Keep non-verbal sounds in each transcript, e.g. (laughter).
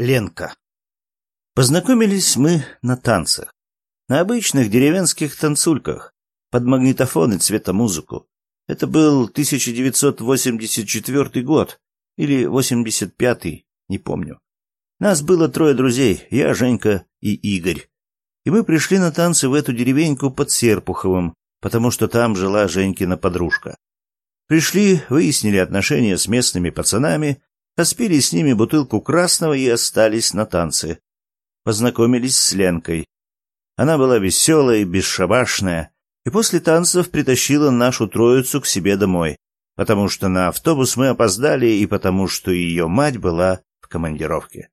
Ленка. Познакомились мы на танцах. На обычных деревенских танцульках. Под магнитофон и цветомузыку. Это был 1984 год. Или 85-й, не помню. Нас было трое друзей. Я, Женька и Игорь. И мы пришли на танцы в эту деревеньку под Серпуховым, потому что там жила Женькина подружка. Пришли, выяснили отношения с местными пацанами, Распили с ними бутылку красного и остались на танцы. Познакомились с Ленкой. Она была веселая и бесшабашная, и после танцев притащила нашу троицу к себе домой, потому что на автобус мы опоздали и потому что ее мать была в командировке.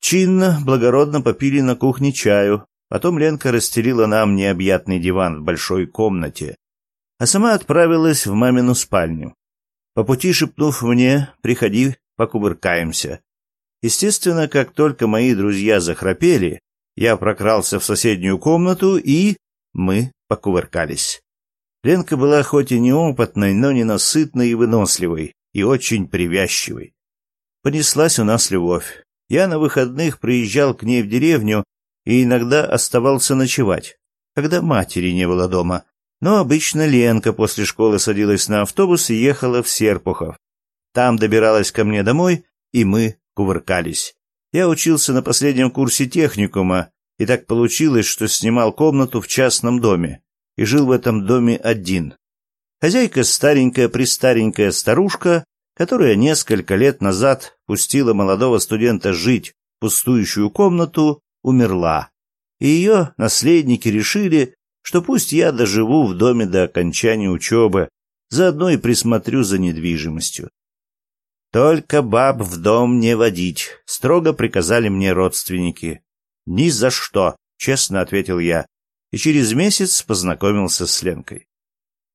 Чинно, благородно попили на кухне чаю, потом Ленка расстелила нам необъятный диван в большой комнате, а сама отправилась в мамину спальню по пути шепнув мне «приходи, покувыркаемся». Естественно, как только мои друзья захрапели, я прокрался в соседнюю комнату, и мы покувыркались. Ленка была хоть и неопытной, но ненасытной и выносливой, и очень привязчивой. Понеслась у нас любовь. Я на выходных приезжал к ней в деревню и иногда оставался ночевать, когда матери не было дома, но обычно Ленка после школы садилась на автобус и ехала в Серпухов. Там добиралась ко мне домой, и мы кувыркались. Я учился на последнем курсе техникума, и так получилось, что снимал комнату в частном доме и жил в этом доме один. Хозяйка старенькая-престаренькая старушка, которая несколько лет назад пустила молодого студента жить в пустующую комнату, умерла. И ее наследники решили, что пусть я доживу в доме до окончания учебы, заодно и присмотрю за недвижимостью. Только баб в дом не водить, строго приказали мне родственники. Ни за что, честно ответил я, и через месяц познакомился с Ленкой.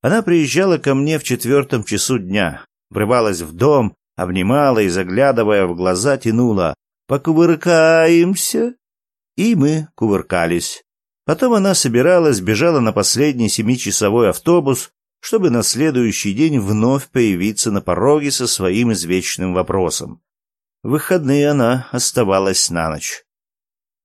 Она приезжала ко мне в четвертом часу дня, врывалась в дом, обнимала и, заглядывая в глаза, тянула «Покувыркаемся?» И мы кувыркались. Потом она собиралась, бежала на последний семичасовой автобус, чтобы на следующий день вновь появиться на пороге со своим извечным вопросом. В выходные она оставалась на ночь.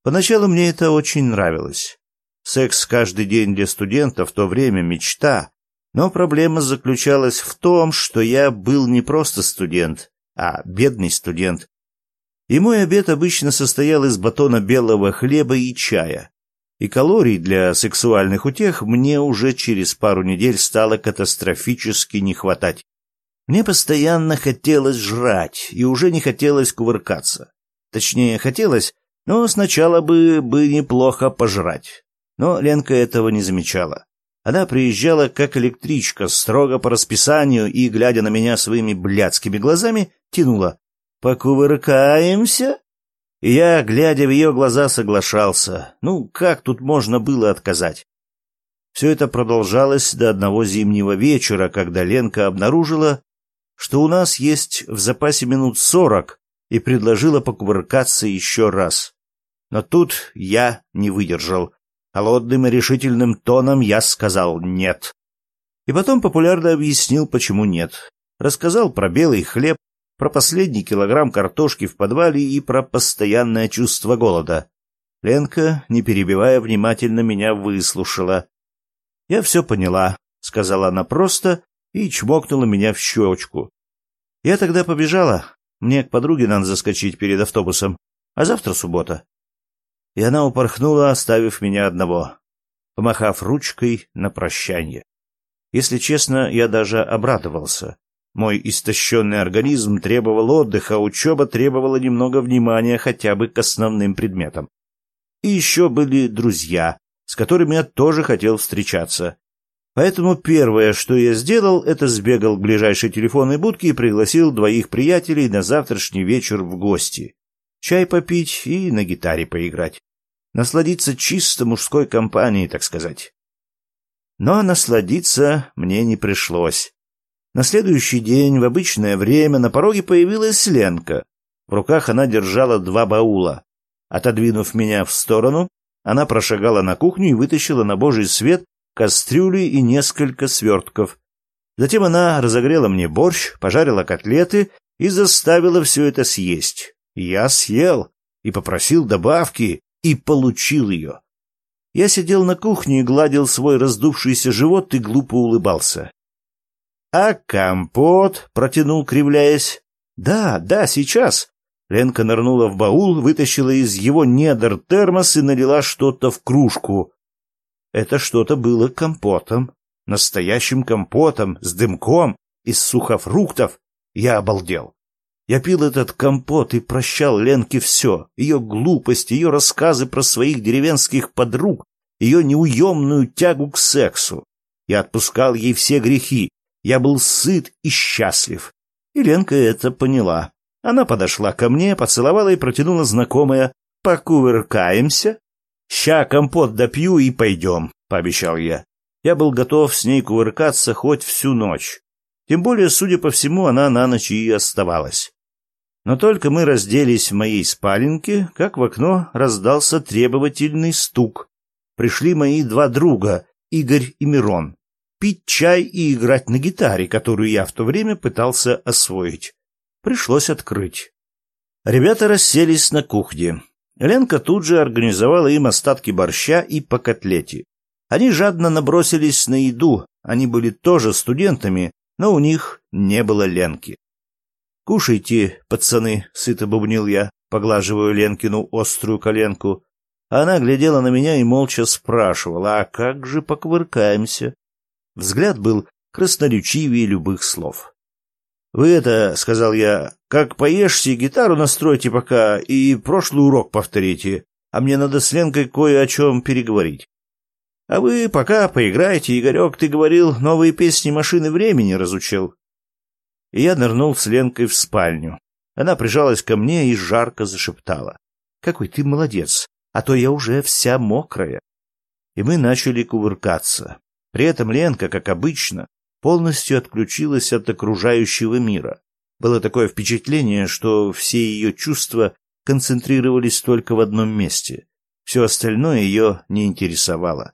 Поначалу мне это очень нравилось. Секс каждый день для студента в то время мечта, но проблема заключалась в том, что я был не просто студент, а бедный студент. И мой обед обычно состоял из батона белого хлеба и чая и калорий для сексуальных утех мне уже через пару недель стало катастрофически не хватать. Мне постоянно хотелось жрать, и уже не хотелось кувыркаться. Точнее, хотелось, но сначала бы бы неплохо пожрать. Но Ленка этого не замечала. Она приезжала как электричка, строго по расписанию, и, глядя на меня своими блядскими глазами, тянула. «Покувыркаемся?» И я, глядя в ее глаза, соглашался. Ну, как тут можно было отказать? Все это продолжалось до одного зимнего вечера, когда Ленка обнаружила, что у нас есть в запасе минут сорок, и предложила покувыркаться еще раз. Но тут я не выдержал. Холодным и решительным тоном я сказал «нет». И потом популярно объяснил, почему нет. Рассказал про белый хлеб, про последний килограмм картошки в подвале и про постоянное чувство голода. Ленка, не перебивая, внимательно меня выслушала. «Я все поняла», — сказала она просто и чмокнула меня в щечку. «Я тогда побежала. Мне к подруге надо заскочить перед автобусом, а завтра суббота». И она упорхнула, оставив меня одного, помахав ручкой на прощание. Если честно, я даже обрадовался. Мой истощенный организм требовал отдыха, а учеба требовала немного внимания хотя бы к основным предметам. И еще были друзья, с которыми я тоже хотел встречаться. Поэтому первое, что я сделал, это сбегал к ближайшей телефонной будке и пригласил двоих приятелей на завтрашний вечер в гости. Чай попить и на гитаре поиграть. Насладиться чисто мужской компанией, так сказать. Но насладиться мне не пришлось. На следующий день, в обычное время, на пороге появилась Ленка. В руках она держала два баула. Отодвинув меня в сторону, она прошагала на кухню и вытащила на божий свет кастрюли и несколько свертков. Затем она разогрела мне борщ, пожарила котлеты и заставила все это съесть. Я съел и попросил добавки, и получил ее. Я сидел на кухне и гладил свой раздувшийся живот и глупо улыбался. «А компот?» — протянул, кривляясь. «Да, да, сейчас». Ленка нырнула в баул, вытащила из его недр термос и налила что-то в кружку. Это что-то было компотом. Настоящим компотом, с дымком, из сухофруктов. Я обалдел. Я пил этот компот и прощал Ленке все. Ее глупость, ее рассказы про своих деревенских подруг, ее неуемную тягу к сексу. Я отпускал ей все грехи. Я был сыт и счастлив. И Ленка это поняла. Она подошла ко мне, поцеловала и протянула знакомое «Покувыркаемся?» «Ща компот допью и пойдем», — пообещал я. Я был готов с ней кувыркаться хоть всю ночь. Тем более, судя по всему, она на ночь и оставалась. Но только мы разделись в моей спаленке, как в окно раздался требовательный стук. Пришли мои два друга, Игорь и Мирон, пить чай и играть на гитаре, которую я в то время пытался освоить. Пришлось открыть. Ребята расселись на кухне. Ленка тут же организовала им остатки борща и по котлете. Они жадно набросились на еду, они были тоже студентами, но у них не было Ленки. «Кушайте, пацаны», — сыто бубнил я, поглаживая Ленкину острую коленку. Она глядела на меня и молча спрашивала, а как же поквыркаемся? Взгляд был красноречивее любых слов. «Вы это, — сказал я, — как поешьте, гитару настройте пока и прошлый урок повторите, а мне надо с Ленкой кое о чем переговорить. А вы пока поиграйте, Игорек, ты говорил, новые песни машины времени разучил и я нырнул с Ленкой в спальню. Она прижалась ко мне и жарко зашептала. «Какой ты молодец, а то я уже вся мокрая». И мы начали кувыркаться. При этом Ленка, как обычно, полностью отключилась от окружающего мира. Было такое впечатление, что все ее чувства концентрировались только в одном месте. Все остальное ее не интересовало.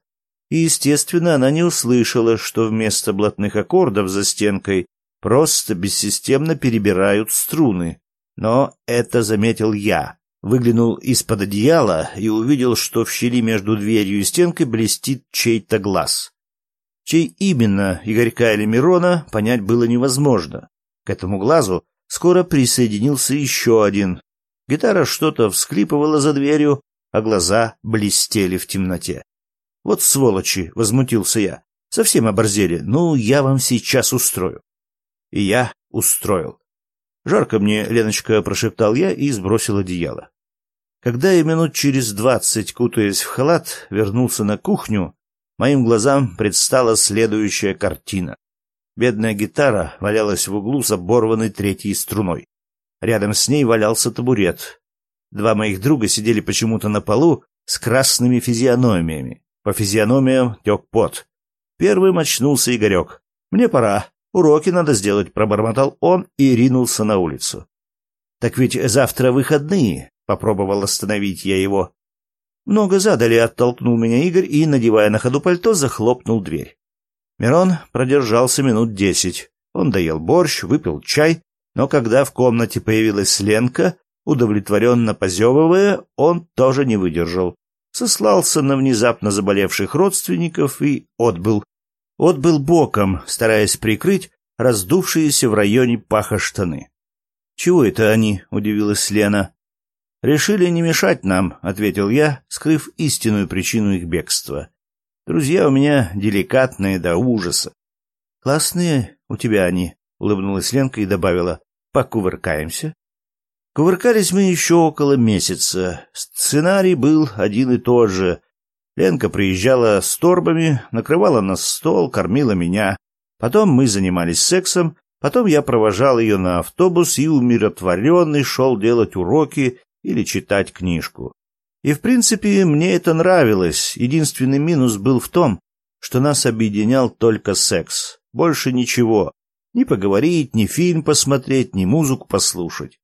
И, естественно, она не услышала, что вместо блатных аккордов за стенкой просто бессистемно перебирают струны. Но это заметил я. Выглянул из-под одеяла и увидел, что в щели между дверью и стенкой блестит чей-то глаз. Чей именно, Игорька или Мирона, понять было невозможно. К этому глазу скоро присоединился еще один. Гитара что-то всклипывала за дверью, а глаза блестели в темноте. «Вот сволочи!» — возмутился я. «Совсем оборзели. Ну, я вам сейчас устрою» и я устроил. «Жарко мне, Леночка», — прошептал я и сбросил одеяло. Когда я минут через двадцать, кутаясь в халат, вернулся на кухню, моим глазам предстала следующая картина. Бедная гитара валялась в углу с оборванной третьей струной. Рядом с ней валялся табурет. Два моих друга сидели почему-то на полу с красными физиономиями. По физиономиям тек пот. Первым очнулся Игорек. «Мне пора», Уроки надо сделать, пробормотал он и ринулся на улицу. Так ведь завтра выходные, попробовал остановить я его. Много задали, оттолкнул меня Игорь и, надевая на ходу пальто, захлопнул дверь. Мирон продержался минут десять. Он доел борщ, выпил чай, но когда в комнате появилась Ленка, удовлетворенно позевывая, он тоже не выдержал. Сослался на внезапно заболевших родственников и отбыл. Отбыл боком, стараясь прикрыть раздувшиеся в районе паха штаны. «Чего это они?» — удивилась Лена. «Решили не мешать нам», — ответил я, скрыв истинную причину их бегства. «Друзья у меня деликатные до ужаса». «Классные у тебя они», — улыбнулась Ленка и добавила. «Покувыркаемся». Кувыркались мы еще около месяца. Сценарий был один и тот же. Ленка приезжала с торбами, накрывала на стол, кормила меня. Потом мы занимались сексом, потом я провожал ее на автобус и умиротворенный шел делать уроки или читать книжку. И, в принципе, мне это нравилось. Единственный минус был в том, что нас объединял только секс. Больше ничего. Ни поговорить, ни фильм посмотреть, ни музыку послушать.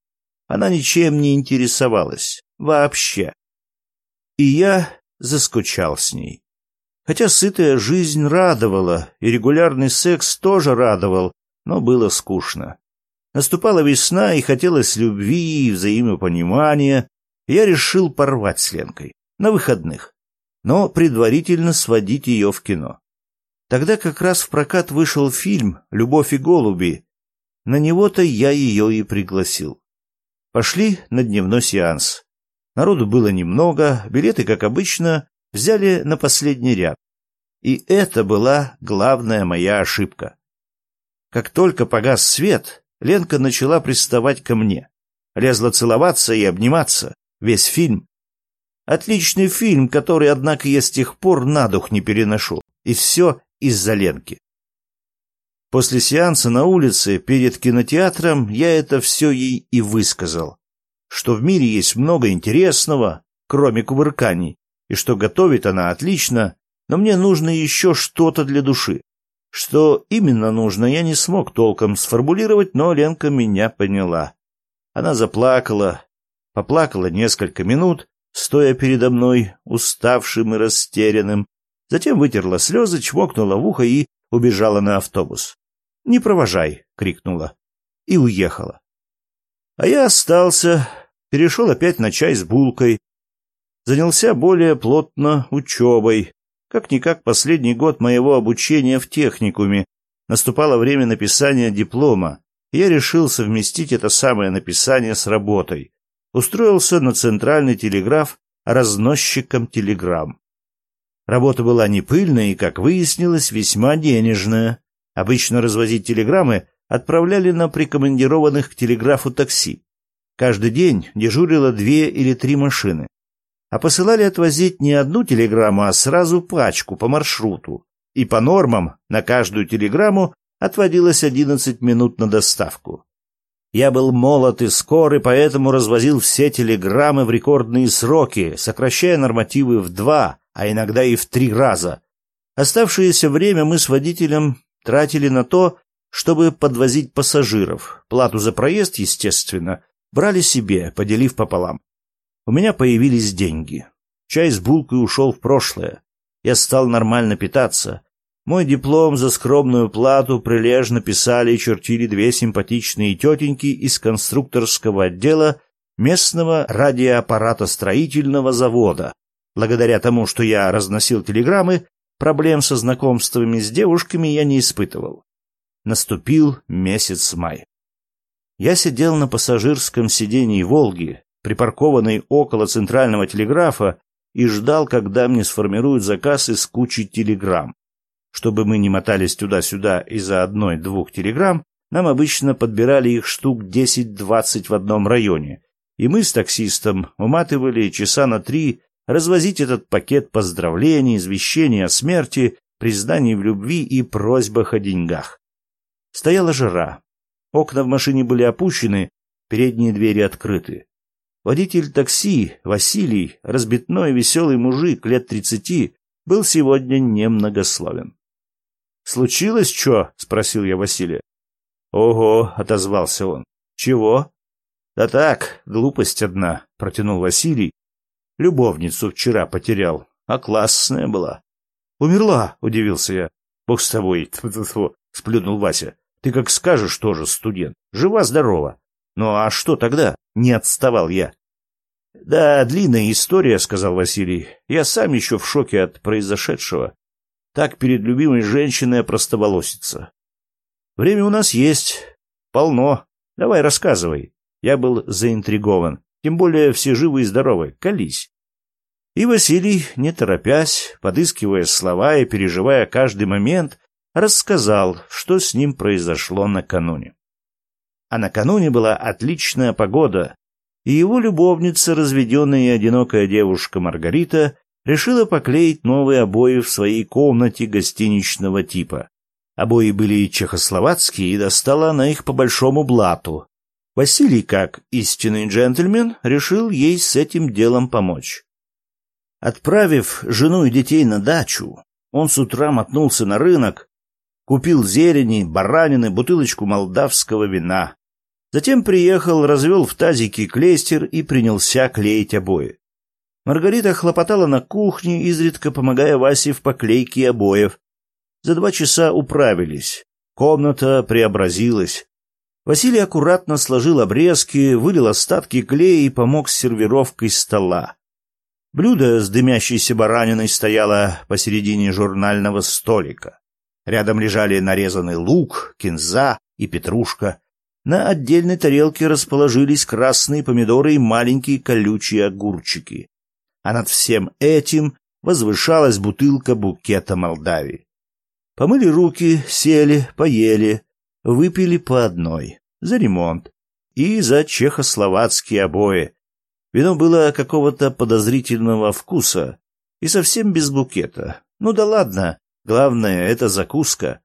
Она ничем не интересовалась. Вообще. И я заскучал с ней. Хотя сытая жизнь радовала, и регулярный секс тоже радовал, но было скучно. Наступала весна, и хотелось любви и взаимопонимания. Я решил порвать с Ленкой. На выходных. Но предварительно сводить ее в кино. Тогда как раз в прокат вышел фильм «Любовь и голуби». На него-то я ее и пригласил. Пошли на дневной сеанс. Народу было немного, билеты, как обычно, взяли на последний ряд. И это была главная моя ошибка. Как только погас свет, Ленка начала приставать ко мне. Лезла целоваться и обниматься. Весь фильм. Отличный фильм, который, однако, я с тех пор на дух не переношу. И все из-за Ленки. После сеанса на улице, перед кинотеатром, я это все ей и высказал. Что в мире есть много интересного, кроме кувырканий, и что готовит она отлично, но мне нужно еще что-то для души. Что именно нужно, я не смог толком сформулировать, но Ленка меня поняла. Она заплакала, поплакала несколько минут, стоя передо мной, уставшим и растерянным, затем вытерла слезы, чмокнула в ухо и убежала на автобус. «Не провожай!» — крикнула. И уехала. А я остался, перешел опять на чай с булкой, занялся более плотно учебой, как-никак последний год моего обучения в техникуме. Наступало время написания диплома, и я решил совместить это самое написание с работой. Устроился на центральный телеграф разносчиком телеграмм. Работа была не пыльная и, как выяснилось, весьма денежная. Обычно развозить телеграммы отправляли на прикомандированных к телеграфу такси. Каждый день дежурило две или три машины а посылали отвозить не одну телеграмму, а сразу пачку по маршруту. И по нормам на каждую телеграмму отводилось 11 минут на доставку. Я был молод и скор, и поэтому развозил все телеграммы в рекордные сроки, сокращая нормативы в два, а иногда и в три раза. Оставшееся время мы с водителем тратили на то, чтобы подвозить пассажиров. Плату за проезд, естественно, брали себе, поделив пополам. У меня появились деньги. Чай с булкой ушел в прошлое. Я стал нормально питаться. Мой диплом за скромную плату прилежно писали и чертили две симпатичные тетеньки из конструкторского отдела местного радиоаппарата строительного завода. Благодаря тому, что я разносил телеграммы, проблем со знакомствами с девушками я не испытывал. Наступил месяц май. Я сидел на пассажирском сидении «Волги», припаркованный около центрального телеграфа, и ждал, когда мне сформируют заказ из кучи телеграмм. Чтобы мы не мотались туда-сюда из-за одной-двух телеграмм, нам обычно подбирали их штук 10-20 в одном районе, и мы с таксистом уматывали часа на три развозить этот пакет поздравлений, извещений о смерти, признаний в любви и просьбах о деньгах. Стояла жара. Окна в машине были опущены, передние двери открыты. Водитель такси, Василий, разбитной веселый мужик лет тридцати, был сегодня немногословен. «Случилось что?» — спросил я Василия. «Ого!» — отозвался он. «Чего?» «Да так, глупость одна», — протянул Василий. «Любовницу вчера потерял, а классная была». «Умерла?» — удивился я. «Бог с тобой!» (laughs) — сплюнул Вася. «Ты как скажешь тоже, студент. Жива-здорова. Ну а что тогда? Не отставал я. Да, длинная история, сказал Василий. Я сам еще в шоке от произошедшего. Так перед любимой женщиной простоволоситься. Время у нас есть. Полно. Давай рассказывай. Я был заинтригован. Тем более все живы и здоровы. Колись. И Василий, не торопясь, подыскивая слова и переживая каждый момент, рассказал, что с ним произошло накануне а накануне была отличная погода, и его любовница, разведенная и одинокая девушка Маргарита, решила поклеить новые обои в своей комнате гостиничного типа. Обои были чехословацкие, и достала она их по большому блату. Василий, как истинный джентльмен, решил ей с этим делом помочь. Отправив жену и детей на дачу, он с утра мотнулся на рынок, купил зелени, баранины, бутылочку молдавского вина. Затем приехал, развел в тазике клейстер и принялся клеить обои. Маргарита хлопотала на кухне, изредка помогая Васе в поклейке обоев. За два часа управились. Комната преобразилась. Василий аккуратно сложил обрезки, вылил остатки клея и помог с сервировкой стола. Блюдо с дымящейся бараниной стояло посередине журнального столика. Рядом лежали нарезанный лук, кинза и петрушка. На отдельной тарелке расположились красные помидоры и маленькие колючие огурчики. А над всем этим возвышалась бутылка букета Молдавии. Помыли руки, сели, поели, выпили по одной. За ремонт. И за чехословацкие обои. Вино было какого-то подозрительного вкуса и совсем без букета. Ну да ладно, главное — это закуска.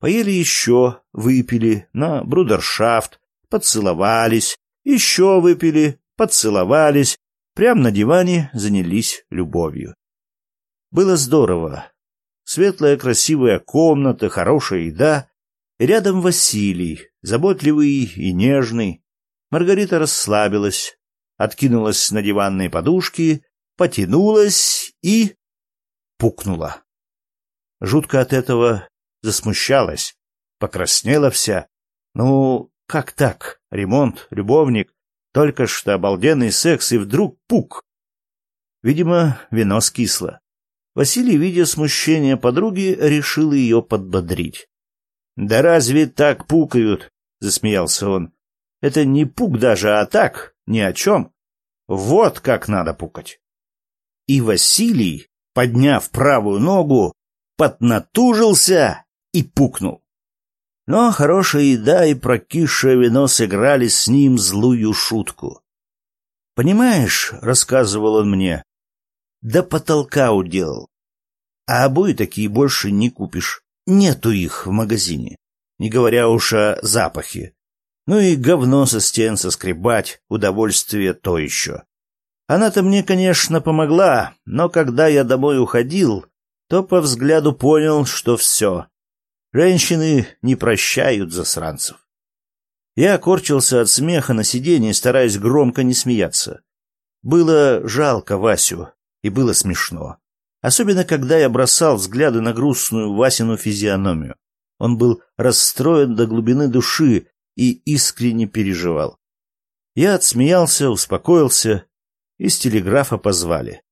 Поели еще, выпили на брудершафт, поцеловались, еще выпили, поцеловались, прямо на диване занялись любовью. Было здорово. Светлая красивая комната, хорошая еда. Рядом Василий, заботливый и нежный. Маргарита расслабилась, откинулась на диванные подушки, потянулась и... пукнула. Жутко от этого засмущалась, покраснела вся. Ну, как так? Ремонт, любовник, только что обалденный секс и вдруг пук. Видимо, вино скисло. Василий, видя смущение подруги, решил ее подбодрить. «Да разве так пукают?» — засмеялся он. «Это не пук даже, а так, ни о чем. Вот как надо пукать. И Василий, подняв правую ногу, поднатужился и пукнул. Но хорошая еда и прокисшее вино сыграли с ним злую шутку. «Понимаешь», — рассказывал он мне, — «до потолка уделал. А обои такие больше не купишь. Нету их в магазине, не говоря уж о запахе. Ну и говно со стен соскребать, удовольствие то еще. Она-то мне, конечно, помогла, но когда я домой уходил, то по взгляду понял, что все. Женщины не прощают засранцев. Я корчился от смеха на сиденье, стараясь громко не смеяться. Было жалко Васю, и было смешно. Особенно, когда я бросал взгляды на грустную Васину физиономию. Он был расстроен до глубины души и искренне переживал. Я отсмеялся, успокоился. Из телеграфа позвали.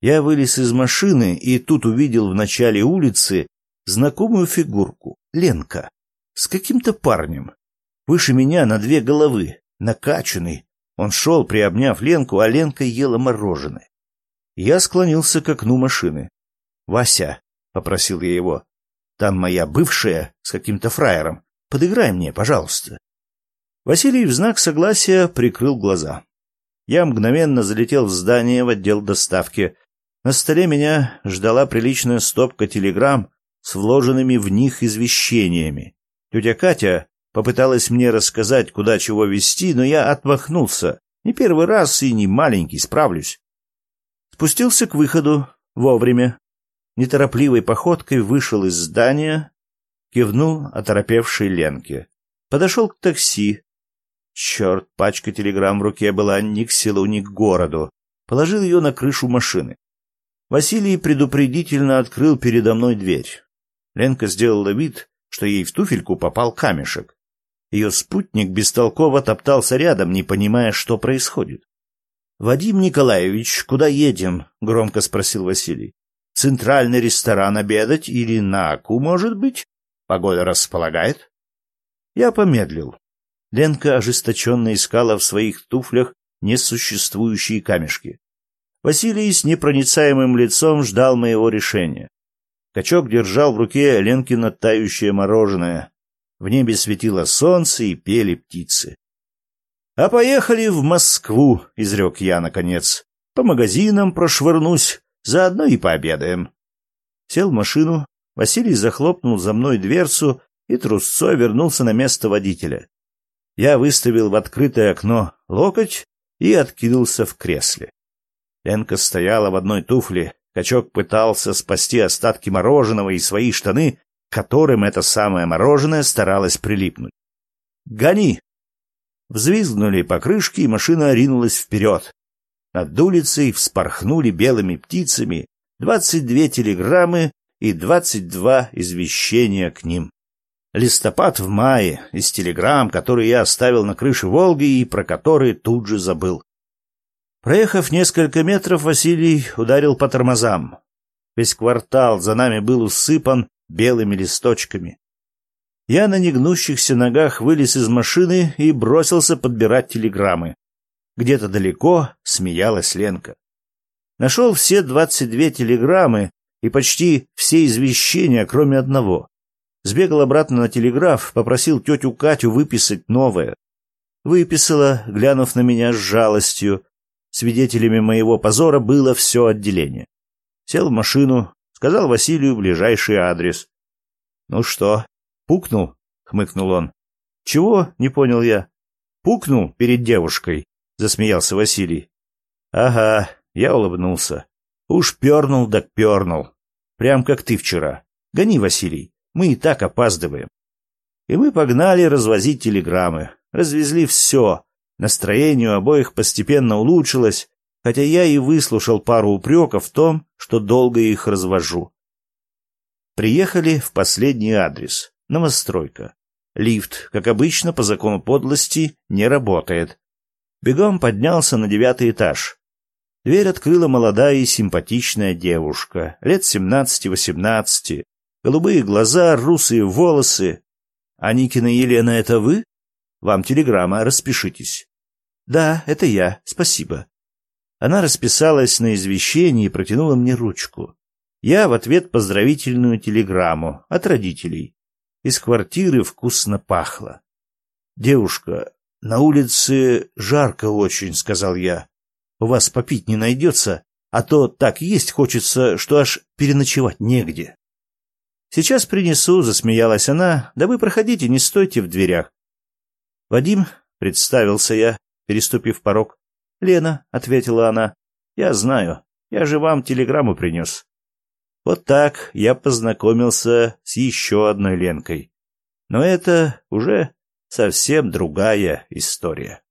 Я вылез из машины и тут увидел в начале улицы знакомую фигурку — Ленка. С каким-то парнем. Выше меня на две головы, накачанный. Он шел, приобняв Ленку, а Ленка ела мороженое. Я склонился к окну машины. «Вася», — попросил я его, — «там моя бывшая с каким-то фраером. Подыграй мне, пожалуйста. Василий в знак согласия прикрыл глаза. Я мгновенно залетел в здание в отдел доставки. На столе меня ждала приличная стопка телеграмм с вложенными в них извещениями. Тетя Катя попыталась мне рассказать, куда чего везти, но я отмахнулся. Не первый раз и не маленький, справлюсь. Спустился к выходу вовремя. Неторопливой походкой вышел из здания, кивнул оторопевшей Ленке. Подошел к такси. Черт, пачка телеграмм в руке была ни к селу, ни к городу. Положил ее на крышу машины. Василий предупредительно открыл передо мной дверь. Ленка сделала вид, что ей в туфельку попал камешек. Ее спутник бестолково топтался рядом, не понимая, что происходит. «Вадим Николаевич, куда едем?» — громко спросил Василий. «Центральный ресторан обедать или на Аку, может быть?» Погода располагает? Я помедлил. Ленка ожесточенно искала в своих туфлях несуществующие камешки. Василий с непроницаемым лицом ждал моего решения. Качок держал в руке Ленкино тающее мороженое. В небе светило солнце и пели птицы. «А поехали в Москву», — изрек я, наконец. «По магазинам прошвырнусь, заодно и пообедаем». Сел в машину, Василий захлопнул за мной дверцу и трусцой вернулся на место водителя. Я выставил в открытое окно локоть и откинулся в кресле. Ленка стояла в одной туфле, качок пытался спасти остатки мороженого и свои штаны, которым это самое мороженое старалось прилипнуть. «Гони!» Взвизгнули покрышки, и машина ринулась вперед. Над улицей вспорхнули белыми птицами двадцать две телеграммы и двадцать два извещения к ним. Листопад в мае из телеграмм, которые я оставил на крыше Волги и про которые тут же забыл. Проехав несколько метров, Василий ударил по тормозам. Весь квартал за нами был усыпан белыми листочками. Я на негнущихся ногах вылез из машины и бросился подбирать телеграммы. Где-то далеко смеялась Ленка. Нашел все двадцать две телеграммы и почти все извещения, кроме одного. Сбегал обратно на телеграф, попросил тетю Катю выписать новое. Выписала, глянув на меня с жалостью. Свидетелями моего позора было все отделение. Сел в машину, сказал Василию ближайший адрес. «Ну что, пукнул?» — хмыкнул он. «Чего?» — не понял я. «Пукнул перед девушкой», — засмеялся Василий. «Ага», — я улыбнулся. «Уж пернул да пернул. Прям как ты вчера. Гони, Василий, мы и так опаздываем». И мы погнали развозить телеграммы. Развезли все. Настроение у обоих постепенно улучшилось, хотя я и выслушал пару упреков в том, что долго их развожу. Приехали в последний адрес. Новостройка. Лифт, как обычно, по закону подлости, не работает. Бегом поднялся на девятый этаж. Дверь открыла молодая и симпатичная девушка, лет семнадцати-восемнадцати, голубые глаза, русые волосы. «Аникина Елена, это вы? Вам телеграмма, распишитесь». «Да, это я, спасибо». Она расписалась на извещении и протянула мне ручку. Я в ответ поздравительную телеграмму от родителей. Из квартиры вкусно пахло. «Девушка, на улице жарко очень», — сказал я. «У вас попить не найдется, а то так есть хочется, что аж переночевать негде». «Сейчас принесу», — засмеялась она. «Да вы проходите, не стойте в дверях». «Вадим», — представился я, переступив порог. «Лена», — ответила она, — «я знаю, я же вам телеграмму принес». Вот так я познакомился с еще одной Ленкой. Но это уже совсем другая история.